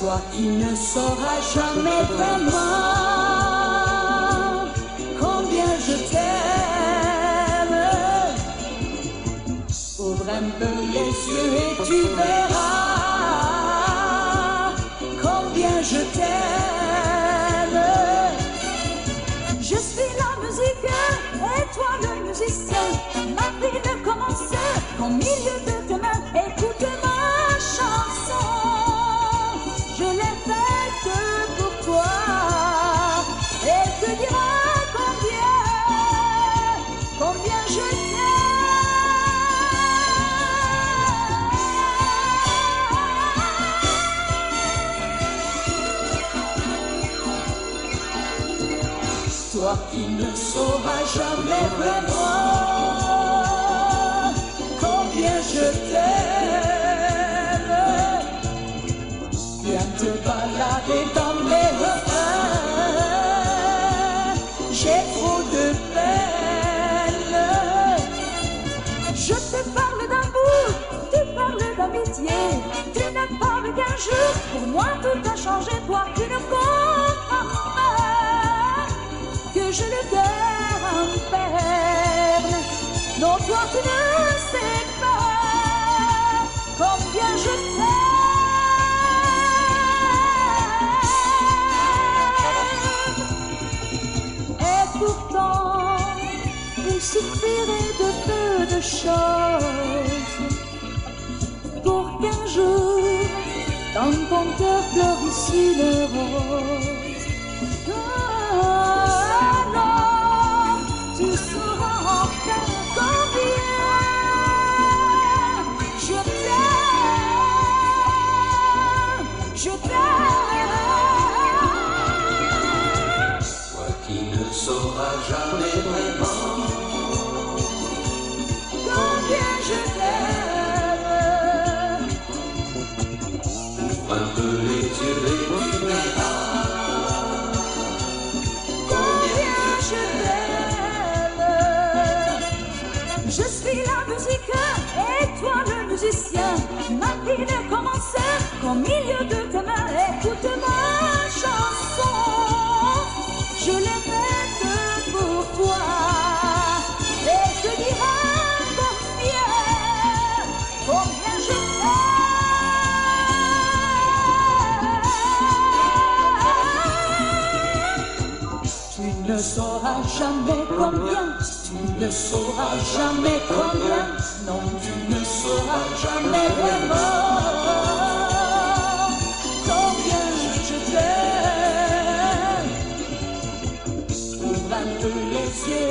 Toi qui ne sauras jamais vraiment un les yeux et tu verras combien je t'aime. Je suis la musique et toi le musicien. Ma vie ne commence qu'au milieu Toi qui ne sauras jamais vraiment combien je t'aime. Viens te balader dans mes refrains. J'ai trop de peine. Je te parle d'amour, tu parles d'amitié. Tu n'as pas qu'un jour, pour moi tout a changé. Toi, tu ne comprends pas je le en peine. Non, toi, tu ne sais pas combien je t'aime. Et pourtant, il suffirait de peu de choses pour qu'un jour, dans ton cœur fleurissent les roses. Alors, Ma vie ne commence qu'au milieu de tes mains Écoute Tu ne sauras jamais combien, tu ne sauras jamais combien, non, tu ne sauras jamais vraiment combien je t'aime. Ouvre un peu les yeux.